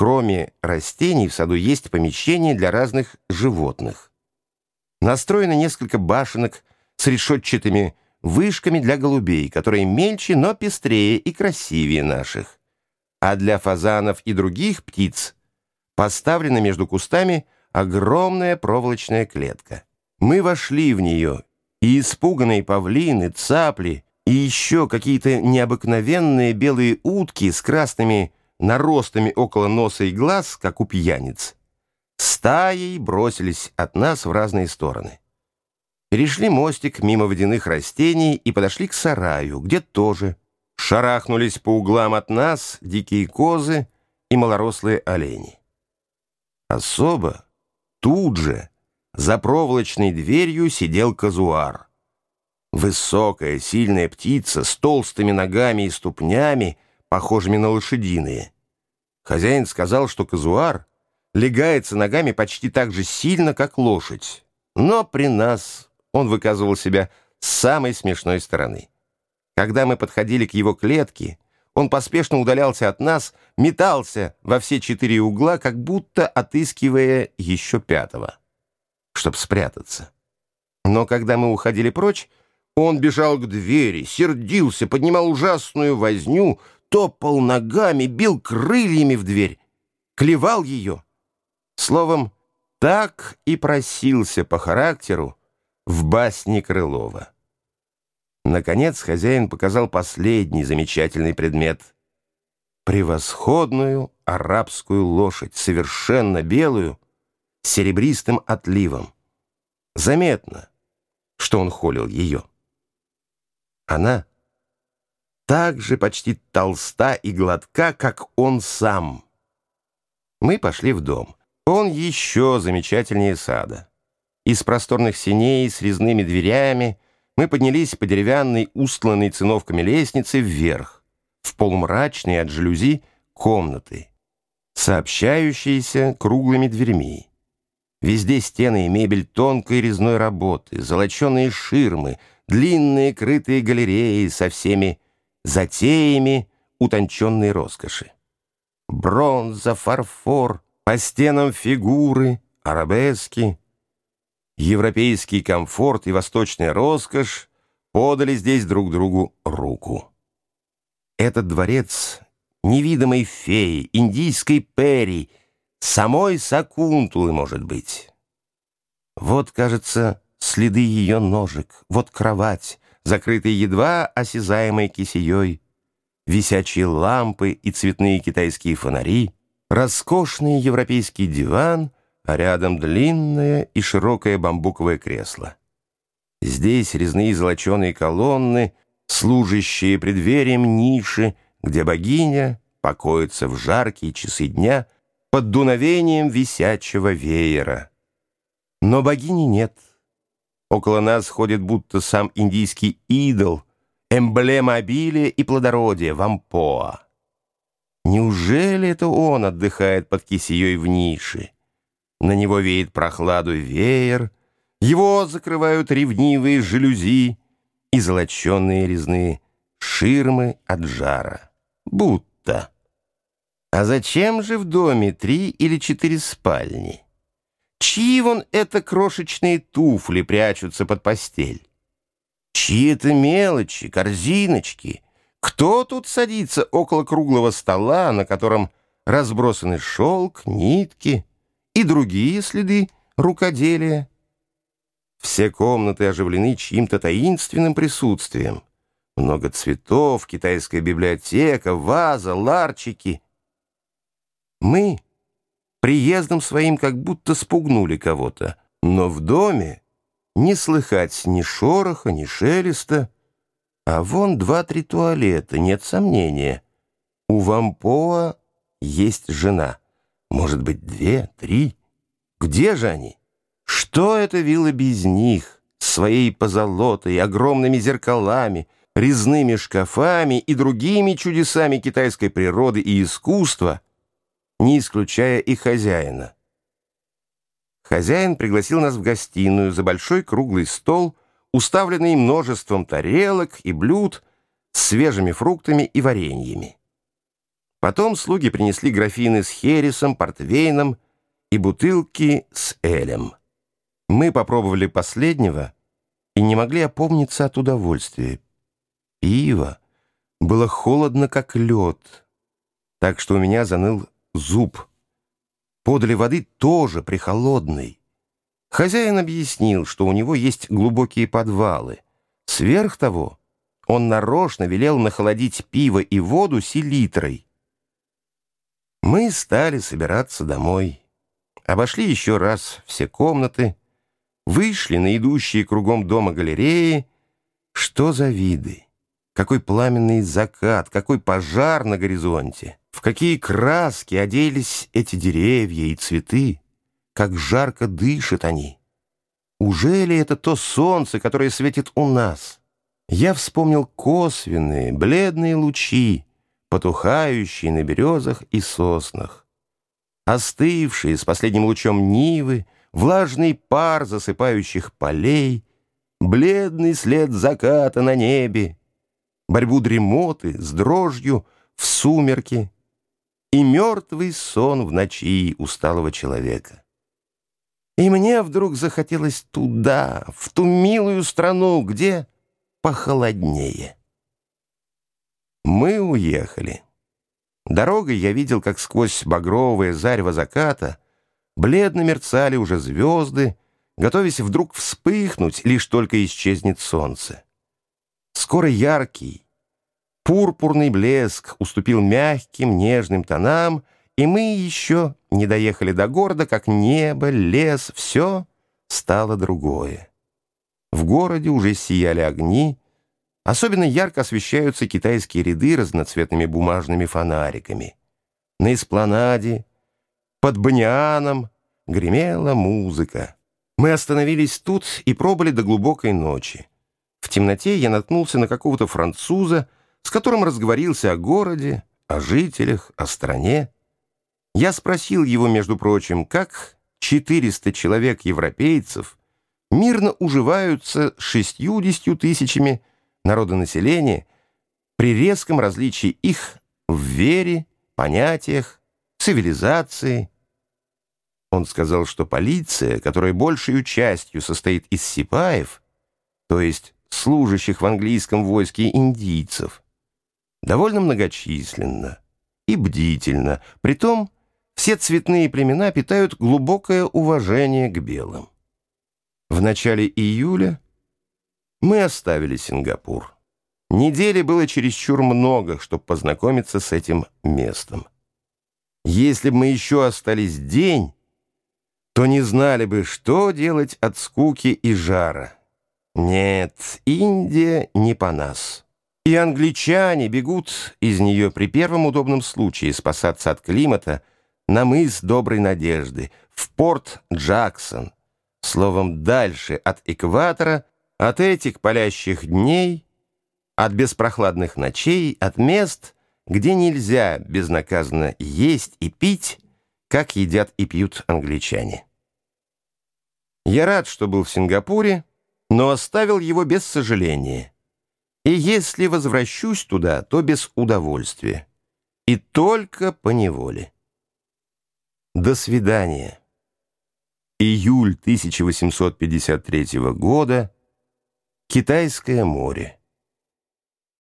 Кроме растений в саду есть помещение для разных животных. Настроено несколько башенок с решетчатыми вышками для голубей, которые мельче, но пестрее и красивее наших. А для фазанов и других птиц поставлена между кустами огромная проволочная клетка. Мы вошли в нее, и испуганные павлины, цапли и еще какие-то необыкновенные белые утки с красными наростами около носа и глаз, как у пьяниц, стаей бросились от нас в разные стороны. Перешли мостик мимо водяных растений и подошли к сараю, где тоже шарахнулись по углам от нас дикие козы и малорослые олени. Особо тут же за проволочной дверью сидел казуар. Высокая, сильная птица с толстыми ногами и ступнями — похожими на лошадиные. Хозяин сказал, что казуар легается ногами почти так же сильно, как лошадь. Но при нас он выказывал себя с самой смешной стороны. Когда мы подходили к его клетке, он поспешно удалялся от нас, метался во все четыре угла, как будто отыскивая еще пятого, чтобы спрятаться. Но когда мы уходили прочь, он бежал к двери, сердился, поднимал ужасную возню, топал ногами, бил крыльями в дверь, клевал ее. Словом, так и просился по характеру в басне Крылова. Наконец хозяин показал последний замечательный предмет — превосходную арабскую лошадь, совершенно белую, с серебристым отливом. Заметно, что он холил ее. Она — так же почти толста и гладка, как он сам. Мы пошли в дом. Он еще замечательнее сада. Из просторных синей с резными дверями мы поднялись по деревянной, устланной циновками лестнице вверх, в полумрачные от жалюзи комнаты, сообщающиеся круглыми дверьми. Везде стены и мебель тонкой резной работы, золоченые ширмы, длинные крытые галереи со всеми затеями утонченной роскоши. Бронза, фарфор, по стенам фигуры, арабески. Европейский комфорт и восточная роскошь подали здесь друг другу руку. Этот дворец невидимой феи, индийской пери, самой Сакунтулы, может быть. Вот, кажется, следы ее ножек, вот кровать, закрытые едва осязаемой кисеей, висячие лампы и цветные китайские фонари, роскошный европейский диван, а рядом длинное и широкое бамбуковое кресло. Здесь резные золоченые колонны, служащие преддверием ниши, где богиня покоится в жаркие часы дня под дуновением висячего веера. Но богини нет — Около нас ходит будто сам индийский идол, эмблема обилия и плодородия, вампоа. Неужели это он отдыхает под кисеей в нише? На него веет прохладу веер, его закрывают ревнивые жалюзи и золоченные резные ширмы от жара. Будто. А зачем же в доме три или четыре спальни? Чьи вон это крошечные туфли прячутся под постель? Чьи это мелочи, корзиночки? Кто тут садится около круглого стола, на котором разбросаны шелк, нитки и другие следы рукоделия? Все комнаты оживлены чьим-то таинственным присутствием. Много цветов, китайская библиотека, ваза, ларчики. Мы приездом своим как будто спугнули кого-то. Но в доме не слыхать ни шороха, ни шелеста. А вон два-три туалета, нет сомнения. У Вампоа есть жена. Может быть, две, три. Где же они? Что это вилла без них, своей позолотой, огромными зеркалами, резными шкафами и другими чудесами китайской природы и искусства — не исключая и хозяина. Хозяин пригласил нас в гостиную за большой круглый стол, уставленный множеством тарелок и блюд с свежими фруктами и вареньями. Потом слуги принесли графины с хересом, портвейном и бутылки с элем. Мы попробовали последнего и не могли опомниться от удовольствия. Пиво было холодно, как лед, так что у меня заныл зуб. Подали воды тоже прихолодной. Хозяин объяснил, что у него есть глубокие подвалы. Сверх того, он нарочно велел нахолодить пиво и воду селитрой. Мы стали собираться домой. Обошли еще раз все комнаты, вышли на идущие кругом дома галереи. Что за виды? Какой пламенный закат, какой пожар на горизонте! В какие краски оделись эти деревья и цветы! Как жарко дышат они! Уже ли это то солнце, которое светит у нас? Я вспомнил косвенные, бледные лучи, потухающие на березах и соснах. Остывшие с последним лучом нивы — влажный пар засыпающих полей, бледный след заката на небе, борьбу дремоты с дрожью в сумерки и мертвый сон в ночи усталого человека. И мне вдруг захотелось туда, в ту милую страну, где похолоднее. Мы уехали. Дорогой я видел, как сквозь багровое зарево заката — Бледно мерцали уже звезды, готовясь вдруг вспыхнуть, лишь только исчезнет солнце. Скоро яркий, пурпурный блеск уступил мягким, нежным тонам, и мы еще не доехали до города, как небо, лес, все стало другое. В городе уже сияли огни, особенно ярко освещаются китайские ряды разноцветными бумажными фонариками. На эспланаде под банианом гремела музыка. Мы остановились тут и пробыли до глубокой ночи. В темноте я наткнулся на какого-то француза, с которым разговорился о городе, о жителях, о стране. Я спросил его, между прочим, как 400 человек-европейцев мирно уживаются с 60 тысячами народонаселения при резком различии их в вере, понятиях, цивилизации. Он сказал, что полиция, которая большей частью состоит из сипаев, то есть служащих в английском войске индийцев, довольно многочисленна и бдительна, притом все цветные племена питают глубокое уважение к белым. В начале июля мы оставили Сингапур. Недели было чересчур много, чтобы познакомиться с этим местом. Если бы мы еще остались день, то не знали бы, что делать от скуки и жара. Нет, Индия не по нас. И англичане бегут из нее при первом удобном случае спасаться от климата на мыс Доброй Надежды, в порт Джексон, словом, дальше от экватора, от этих палящих дней, от беспрохладных ночей, от мест — где нельзя безнаказанно есть и пить, как едят и пьют англичане. Я рад, что был в Сингапуре, но оставил его без сожаления. И если возвращусь туда, то без удовольствия. И только по неволе. До свидания. Июль 1853 года. Китайское море.